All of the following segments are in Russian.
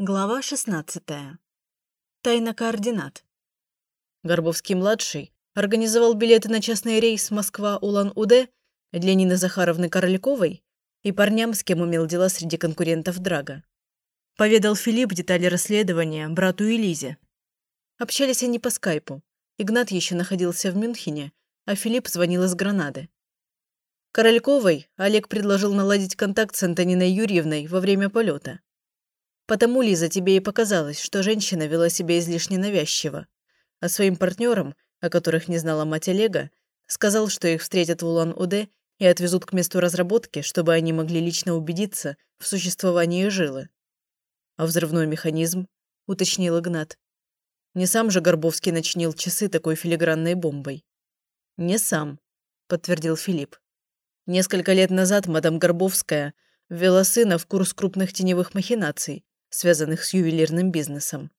Глава 16. Тайна координат. Горбовский-младший организовал билеты на частный рейс Москва-Улан-Удэ для Нины Захаровны Корольковой и парням, с кем имел дела среди конкурентов Драга. Поведал Филипп детали расследования брату и Лизе. Общались они по скайпу. Игнат еще находился в Мюнхене, а Филипп звонил из Гранады. Корольковой Олег предложил наладить контакт с Антониной Юрьевной во время полета. Потому, Лиза, тебе и показалось, что женщина вела себя излишне навязчиво. А своим партнерам, о которых не знала мать Олега, сказал, что их встретят в Улан-Удэ и отвезут к месту разработки, чтобы они могли лично убедиться в существовании жилы. «А взрывной механизм?» – уточнил Игнат. «Не сам же Горбовский начинил часы такой филигранной бомбой?» «Не сам», – подтвердил Филипп. Несколько лет назад мадам Горбовская ввела сына в курс крупных теневых махинаций, связанных с ювелирным бизнесом.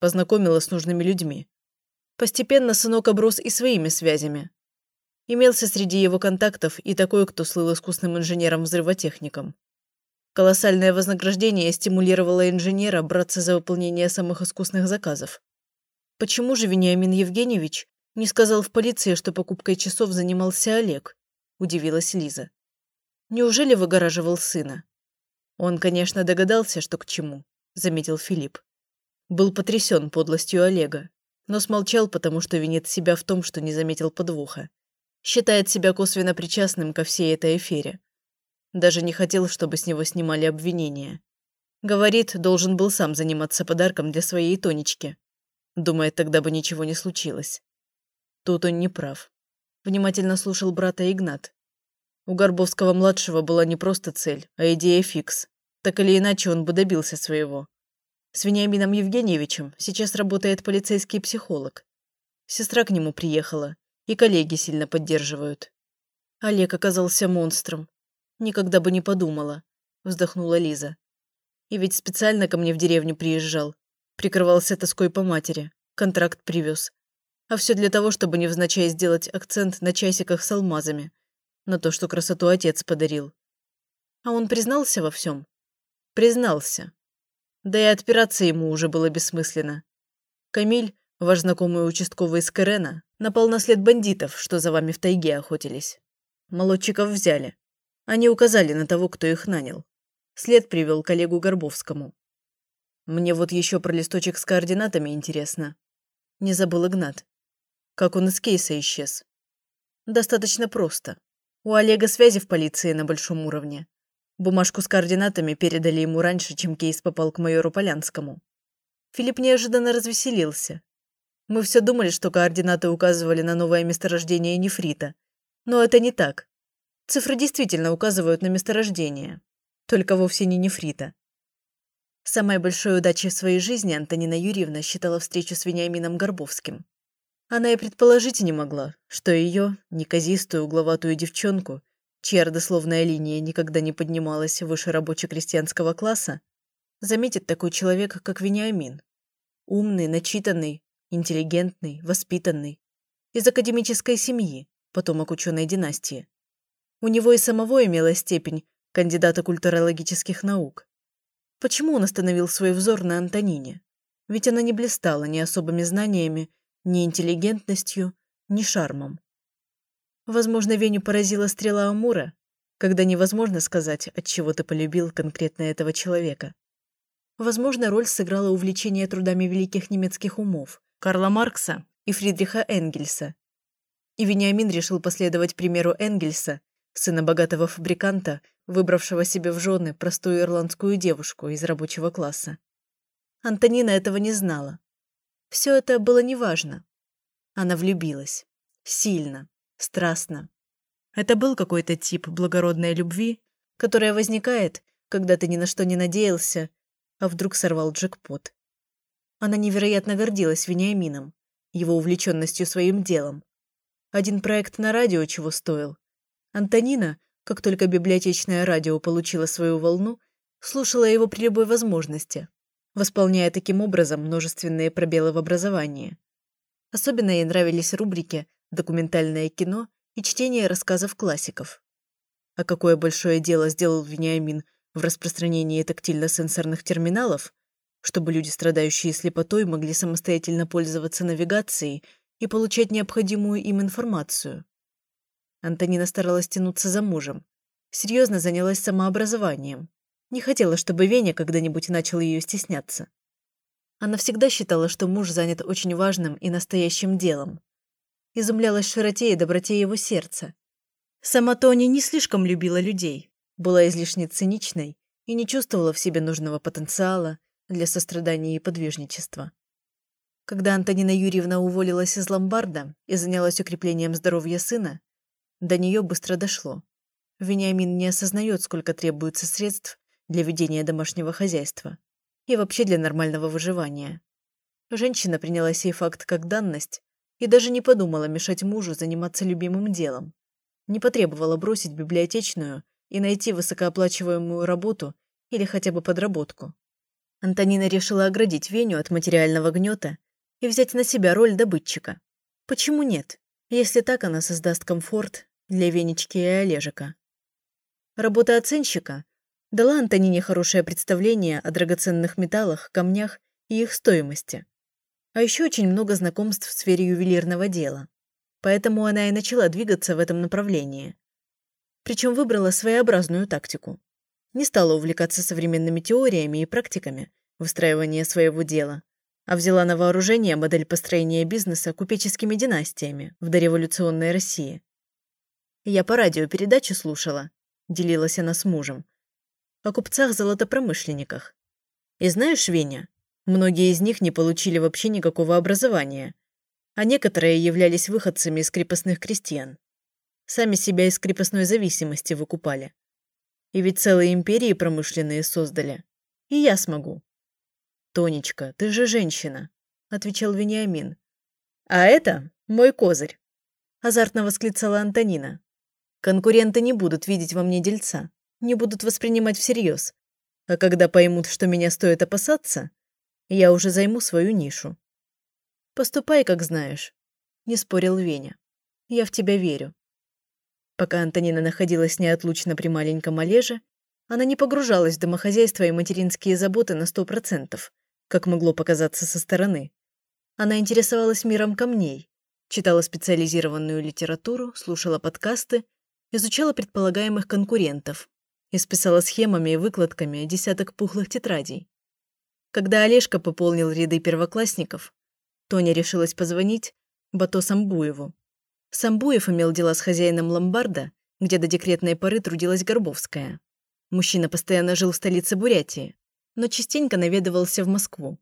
Познакомила с нужными людьми. Постепенно сынок оброс и своими связями. Имелся среди его контактов и такой, кто слыл искусным инженером-взрывотехником. Колоссальное вознаграждение стимулировало инженера браться за выполнение самых искусных заказов. Почему же Вениамин Евгеньевич не сказал в полиции, что покупкой часов занимался Олег? Удивилась Лиза. Неужели выгораживал сына? Он, конечно, догадался, что к чему заметил Филипп. Был потрясен подлостью Олега, но смолчал, потому что винит себя в том, что не заметил подвоха. Считает себя косвенно причастным ко всей этой афере. Даже не хотел, чтобы с него снимали обвинения. Говорит, должен был сам заниматься подарком для своей Тонечки. Думает, тогда бы ничего не случилось. Тут он не прав. Внимательно слушал брата Игнат. У Горбовского-младшего была не просто цель, а идея фикс. Так или иначе, он бы добился своего. С Вениамином Евгеньевичем сейчас работает полицейский психолог. Сестра к нему приехала, и коллеги сильно поддерживают. Олег оказался монстром. Никогда бы не подумала, вздохнула Лиза. И ведь специально ко мне в деревню приезжал. Прикрывался тоской по матери. Контракт привез. А все для того, чтобы невзначай сделать акцент на часиках с алмазами. На то, что красоту отец подарил. А он признался во всем. Признался. Да и отпираться ему уже было бессмысленно. Камиль, ваш знакомый участковый из Керена, напал на след бандитов, что за вами в тайге охотились. Молодчиков взяли. Они указали на того, кто их нанял. След привел коллегу Горбовскому. Мне вот еще про листочек с координатами интересно. Не забыл Игнат. Как он из кейса исчез? Достаточно просто. У Олега связи в полиции на большом уровне. Бумажку с координатами передали ему раньше, чем кейс попал к майору Полянскому. Филипп неожиданно развеселился. Мы все думали, что координаты указывали на новое месторождение нефрита. Но это не так. Цифры действительно указывают на месторождение. Только вовсе не нефрита. Самой большой удачей в своей жизни Антонина Юрьевна считала встречу с Вениамином Горбовским. Она и предположить не могла, что ее, неказистую угловатую девчонку, чья родословная линия никогда не поднималась выше рабоче-крестьянского класса, заметит такой человек, как Вениамин. Умный, начитанный, интеллигентный, воспитанный. Из академической семьи, потомок ученой династии. У него и самого имела степень кандидата культурологических наук. Почему он остановил свой взор на Антонине? Ведь она не блистала ни особыми знаниями, ни интеллигентностью, ни шармом. Возможно, Веню поразила стрела Амура, когда невозможно сказать, от чего ты полюбил конкретно этого человека. Возможно, роль сыграла увлечение трудами великих немецких умов Карла Маркса и Фридриха Энгельса. И Вениамин решил последовать примеру Энгельса, сына богатого фабриканта, выбравшего себе в жены простую ирландскую девушку из рабочего класса. Антонина этого не знала. Все это было неважно. Она влюбилась. Сильно страстно. Это был какой-то тип благородной любви, которая возникает, когда ты ни на что не надеялся, а вдруг сорвал джекпот. Она невероятно гордилась Вениамином, его увлеченностью своим делом. Один проект на радио чего стоил. Антонина, как только библиотечное радио получило свою волну, слушала его при любой возможности, восполняя таким образом множественные пробелы в образовании. Особенно ей нравились рубрики документальное кино и чтение рассказов классиков. А какое большое дело сделал Вениамин в распространении тактильно-сенсорных терминалов, чтобы люди, страдающие слепотой, могли самостоятельно пользоваться навигацией и получать необходимую им информацию. Антонина старалась тянуться за мужем. Серьезно занялась самообразованием. Не хотела, чтобы Веня когда-нибудь начал ее стесняться. Она всегда считала, что муж занят очень важным и настоящим делом. Изумлялась широте и доброте его сердца. Сама Тони не слишком любила людей, была излишне циничной и не чувствовала в себе нужного потенциала для сострадания и подвижничества. Когда Антонина Юрьевна уволилась из ломбарда и занялась укреплением здоровья сына, до нее быстро дошло. Вениамин не осознает, сколько требуется средств для ведения домашнего хозяйства и вообще для нормального выживания. Женщина приняла сей факт как данность и даже не подумала мешать мужу заниматься любимым делом. Не потребовала бросить библиотечную и найти высокооплачиваемую работу или хотя бы подработку. Антонина решила оградить Веню от материального гнета и взять на себя роль добытчика. Почему нет, если так она создаст комфорт для Венечки и Олежика? Работа оценщика дала Антонине хорошее представление о драгоценных металлах, камнях и их стоимости. А еще очень много знакомств в сфере ювелирного дела. Поэтому она и начала двигаться в этом направлении. Причем выбрала своеобразную тактику. Не стала увлекаться современными теориями и практиками выстраивания своего дела, а взяла на вооружение модель построения бизнеса купеческими династиями в дореволюционной России. Я по радио передачу слушала, делилась она с мужем, о купцах-золотопромышленниках. И знаешь, Веня, Многие из них не получили вообще никакого образования, а некоторые являлись выходцами из крепостных крестьян. Сами себя из крепостной зависимости выкупали. И ведь целые империи промышленные создали. И я смогу. «Тонечка, ты же женщина», — отвечал Вениамин. «А это мой козырь», — азартно восклицала Антонина. «Конкуренты не будут видеть во мне дельца, не будут воспринимать всерьез. А когда поймут, что меня стоит опасаться, я уже займу свою нишу. Поступай, как знаешь, не спорил Веня. Я в тебя верю. Пока Антонина находилась неотлучно при маленьком Олеже, она не погружалась в домохозяйство и материнские заботы на сто процентов, как могло показаться со стороны. Она интересовалась миром камней, читала специализированную литературу, слушала подкасты, изучала предполагаемых конкурентов, исписала схемами и выкладками десяток пухлых тетрадей. Когда Олежка пополнил ряды первоклассников, Тоня решилась позвонить Бато Самбуеву. Самбуев имел дела с хозяином ломбарда, где до декретной поры трудилась Горбовская. Мужчина постоянно жил в столице Бурятии, но частенько наведывался в Москву.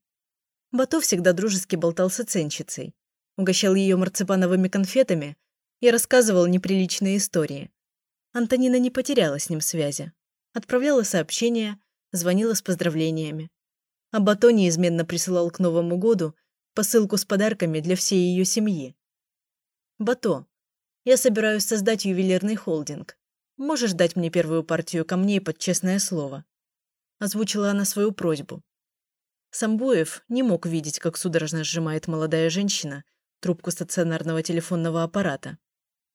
Бато всегда дружески болтал с оценщицей, угощал ее марципановыми конфетами и рассказывал неприличные истории. Антонина не потеряла с ним связи. Отправляла сообщения, звонила с поздравлениями а Бато неизменно присылал к Новому году посылку с подарками для всей ее семьи. «Бато, я собираюсь создать ювелирный холдинг. Можешь дать мне первую партию камней под честное слово?» Озвучила она свою просьбу. Самбуев не мог видеть, как судорожно сжимает молодая женщина трубку стационарного телефонного аппарата,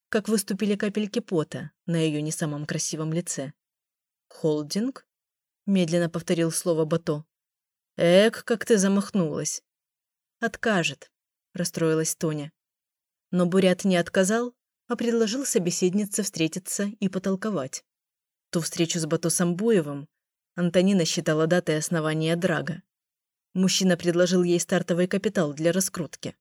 как выступили капельки пота на ее не самом красивом лице. «Холдинг?» – медленно повторил слово Бато. Эк, как ты замахнулась. Откажет, расстроилась Тоня. Но Бурят не отказал, а предложил собеседнице встретиться и потолковать. Ту встречу с Бато Самбуевым Антонина считала датой основания Драга. Мужчина предложил ей стартовый капитал для раскрутки.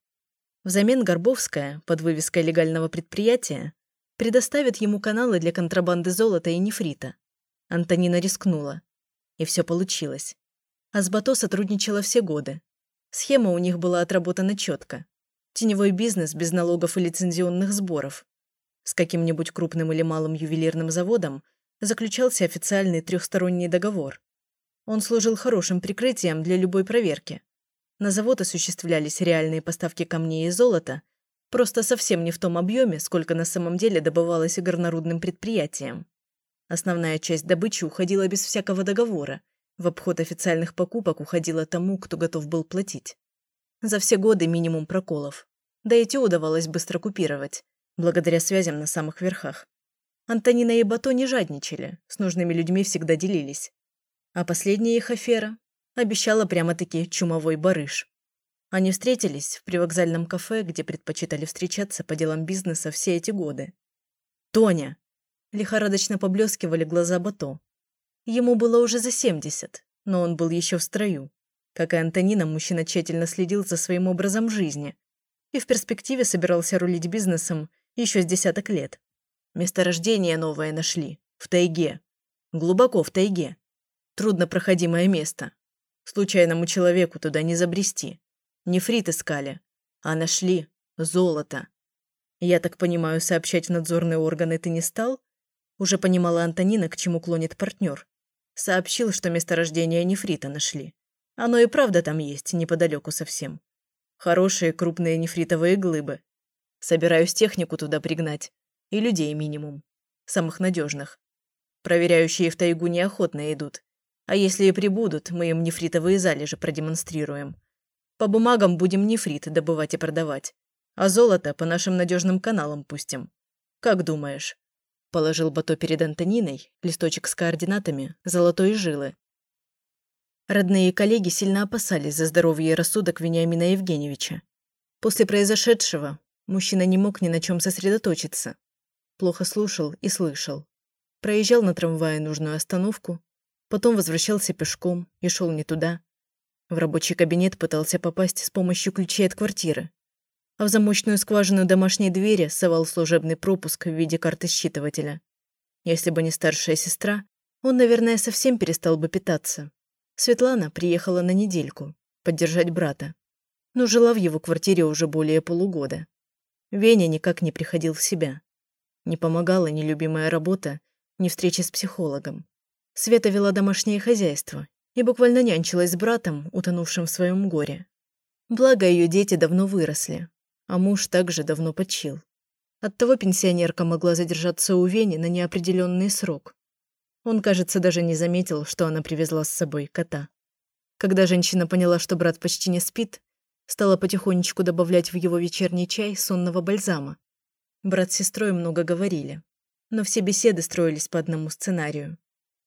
Взамен Горбовская, под вывеской легального предприятия, предоставит ему каналы для контрабанды золота и нефрита. Антонина рискнула. И все получилось а с Бато сотрудничала все годы. Схема у них была отработана четко. Теневой бизнес без налогов и лицензионных сборов. С каким-нибудь крупным или малым ювелирным заводом заключался официальный трехсторонний договор. Он служил хорошим прикрытием для любой проверки. На завод осуществлялись реальные поставки камней и золота, просто совсем не в том объеме, сколько на самом деле добывалось горнорудным предприятием. Основная часть добычи уходила без всякого договора, в обход официальных покупок уходило тому, кто готов был платить. За все годы минимум проколов. Да и те удавалось быстро купировать, благодаря связям на самых верхах. Антонина и Бато не жадничали, с нужными людьми всегда делились. А последняя их афера Обещала прямо-таки чумовой барыш. Они встретились в привокзальном кафе, где предпочитали встречаться по делам бизнеса все эти годы. «Тоня!» Лихорадочно поблескивали глаза Бато. Ему было уже за 70, но он был еще в строю. Как и Антонина, мужчина тщательно следил за своим образом жизни и в перспективе собирался рулить бизнесом еще с десяток лет. Месторождение новое нашли. В тайге. Глубоко в тайге. Труднопроходимое место. Случайному человеку туда не забрести. Нефрит искали. А нашли золото. Я так понимаю, сообщать в надзорные органы ты не стал? Уже понимала Антонина, к чему клонит партнер. Сообщил, что месторождение нефрита нашли. Оно и правда там есть, неподалеку совсем. Хорошие крупные нефритовые глыбы. Собираюсь технику туда пригнать. И людей минимум. Самых надежных. Проверяющие в тайгу неохотно идут. А если и прибудут, мы им нефритовые залежи продемонстрируем. По бумагам будем нефрит добывать и продавать. А золото по нашим надежным каналам пустим. Как думаешь? Положил Бато перед Антониной листочек с координатами золотой жилы. Родные и коллеги сильно опасались за здоровье и рассудок Вениамина Евгеньевича. После произошедшего мужчина не мог ни на чем сосредоточиться. Плохо слушал и слышал. Проезжал на трамвае нужную остановку, потом возвращался пешком и шел не туда. В рабочий кабинет пытался попасть с помощью ключей от квартиры, а в замочную скважину домашней двери совал служебный пропуск в виде карты считывателя. Если бы не старшая сестра, он, наверное, совсем перестал бы питаться. Светлана приехала на недельку поддержать брата, но жила в его квартире уже более полугода. Веня никак не приходил в себя. Не помогала ни любимая работа, ни встреча с психологом. Света вела домашнее хозяйство и буквально нянчилась с братом, утонувшим в своем горе. Благо, ее дети давно выросли, а муж также давно почил. Оттого пенсионерка могла задержаться у Вени на неопределенный срок. Он, кажется, даже не заметил, что она привезла с собой кота. Когда женщина поняла, что брат почти не спит, стала потихонечку добавлять в его вечерний чай сонного бальзама. Брат с сестрой много говорили, но все беседы строились по одному сценарию.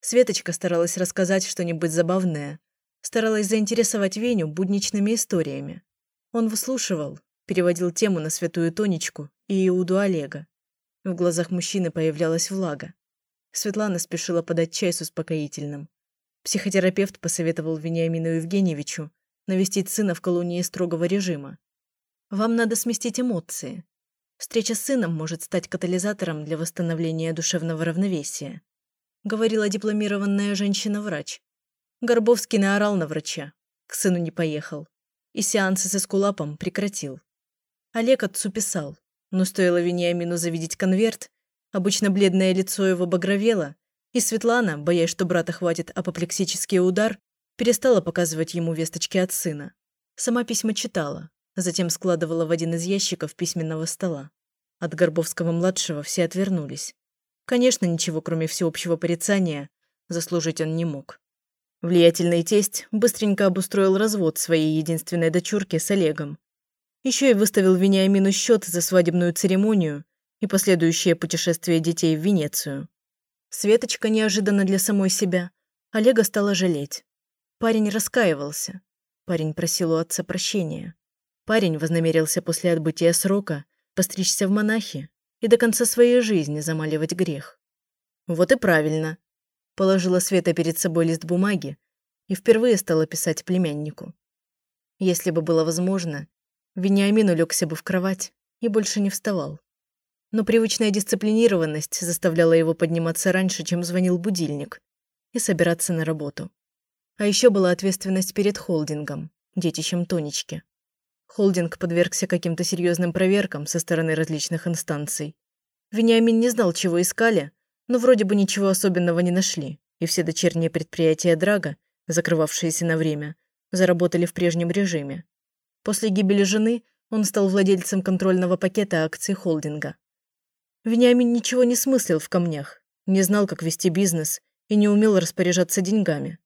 Светочка старалась рассказать что-нибудь забавное, старалась заинтересовать Веню будничными историями. Он выслушивал, переводил тему на святую Тонечку и Иуду Олега. В глазах мужчины появлялась влага. Светлана спешила подать чай с успокоительным. Психотерапевт посоветовал Вениамину Евгеньевичу навестить сына в колонии строгого режима. «Вам надо сместить эмоции. Встреча с сыном может стать катализатором для восстановления душевного равновесия», говорила дипломированная женщина-врач. Горбовский наорал на врача. К сыну не поехал. И сеансы с эскулапом прекратил. Олег отцу писал, но стоило Вениамину завидеть конверт, обычно бледное лицо его багровело, и Светлана, боясь, что брата хватит апоплексический удар, перестала показывать ему весточки от сына. Сама письма читала, затем складывала в один из ящиков письменного стола. От Горбовского-младшего все отвернулись. Конечно, ничего, кроме всеобщего порицания, заслужить он не мог. Влиятельный тесть быстренько обустроил развод своей единственной дочурки с Олегом, еще и выставил Вениамину счет за свадебную церемонию и последующее путешествие детей в Венецию. Светочка неожиданно для самой себя. Олега стала жалеть. Парень раскаивался. Парень просил у отца прощения. Парень вознамерился после отбытия срока постричься в монахи и до конца своей жизни замаливать грех. Вот и правильно. Положила Света перед собой лист бумаги и впервые стала писать племяннику. Если бы было возможно, Вениамин улегся бы в кровать и больше не вставал. Но привычная дисциплинированность заставляла его подниматься раньше, чем звонил будильник, и собираться на работу. А еще была ответственность перед холдингом, детищем Тонечки. Холдинг подвергся каким-то серьезным проверкам со стороны различных инстанций. Вениамин не знал, чего искали, но вроде бы ничего особенного не нашли, и все дочерние предприятия Драга, закрывавшиеся на время, заработали в прежнем режиме. После гибели жены он стал владельцем контрольного пакета акций холдинга. Вениамин ничего не смыслил в камнях, не знал, как вести бизнес и не умел распоряжаться деньгами.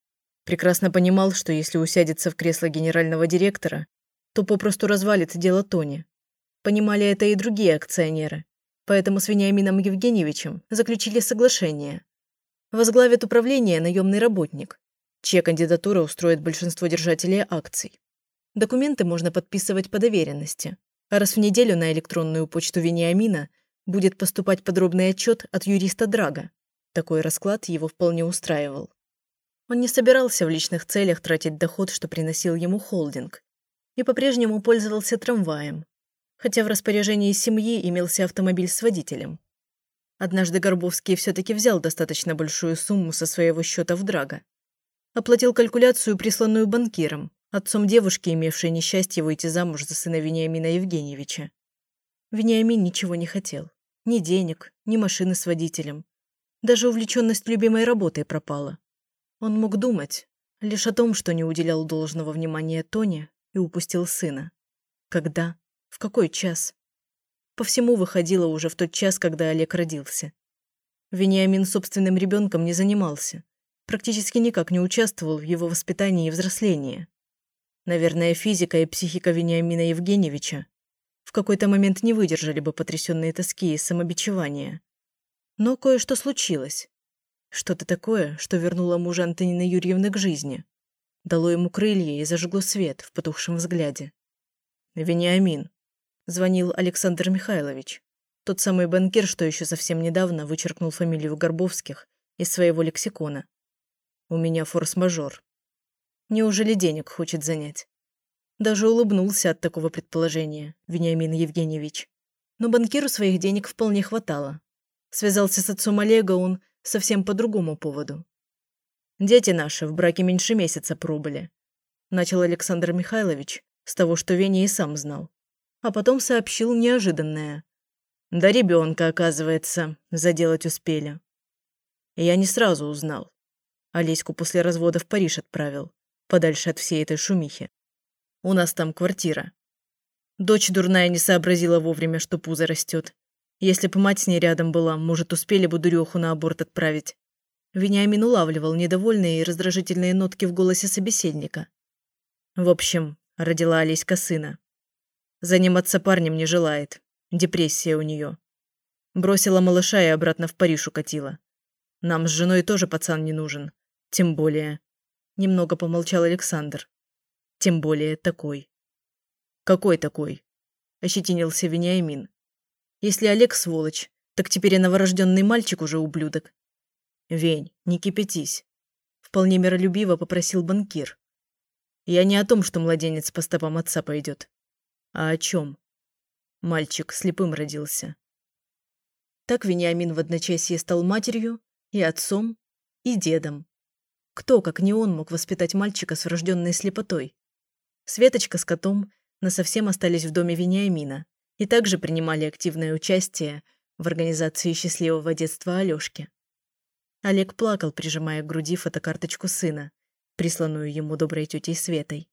Прекрасно понимал, что если усядется в кресло генерального директора, то попросту развалит дело Тони. Понимали это и другие акционеры, поэтому с Вениамином Евгеньевичем заключили соглашение. Возглавит управление наемный работник, чья кандидатура устроит большинство держателей акций. Документы можно подписывать по доверенности. А раз в неделю на электронную почту Вениамина будет поступать подробный отчет от юриста Драга. Такой расклад его вполне устраивал. Он не собирался в личных целях тратить доход, что приносил ему холдинг, и по-прежнему пользовался трамваем, хотя в распоряжении семьи имелся автомобиль с водителем. Однажды Горбовский все-таки взял достаточно большую сумму со своего счета в Драга. Оплатил калькуляцию, присланную банкиром, отцом девушки, имевшей несчастье выйти замуж за сына Вениамина Евгеньевича. Вениамин ничего не хотел. Ни денег, ни машины с водителем. Даже увлеченность любимой работой пропала. Он мог думать лишь о том, что не уделял должного внимания Тоне и упустил сына. Когда? В какой час? По всему выходило уже в тот час, когда Олег родился. Вениамин собственным ребенком не занимался. Практически никак не участвовал в его воспитании и взрослении. Наверное, физика и психика Вениамина Евгеньевича в какой-то момент не выдержали бы потрясенные тоски и самобичевания. Но кое-что случилось. Что-то такое, что вернуло мужа Антонины Юрьевны к жизни. Дало ему крылья и зажгло свет в потухшем взгляде. «Вениамин», — звонил Александр Михайлович, тот самый банкир, что еще совсем недавно вычеркнул фамилию Горбовских из своего лексикона. «У меня форс-мажор. Неужели денег хочет занять?» Даже улыбнулся от такого предположения Вениамин Евгеньевич. Но банкиру своих денег вполне хватало. Связался с отцом Олега он совсем по другому поводу. «Дети наши в браке меньше месяца пробыли», – начал Александр Михайлович с того, что Веня и сам знал. А потом сообщил неожиданное. «Да ребенка, оказывается, заделать успели». Я не сразу узнал. Олеську после развода в Париж отправил, подальше от всей этой шумихи. У нас там квартира. Дочь дурная не сообразила вовремя, что пузо растет. Если бы мать с ней рядом была, может, успели бы дуреху на аборт отправить. Вениамин улавливал недовольные и раздражительные нотки в голосе собеседника. В общем, родила Олеська сына. Заниматься парнем не желает. Депрессия у нее. Бросила малыша и обратно в Париж укатила. Нам с женой тоже пацан не нужен. Тем более. Немного помолчал Александр. Тем более такой. Какой такой? Ощетинился Вениамин. Если Олег сволочь, так теперь и новорожденный мальчик уже ублюдок. Вень, не кипятись. Вполне миролюбиво попросил банкир. Я не о том, что младенец по стопам отца пойдет. А о чем? Мальчик слепым родился. Так Вениамин в одночасье стал матерью и отцом, и дедом. Кто, как не он, мог воспитать мальчика с врожденной слепотой? Светочка с котом насовсем остались в доме Вениамина, и также принимали активное участие в организации счастливого детства Алёшки. Олег плакал, прижимая к груди фотокарточку сына, присланную ему доброй тетей Светой.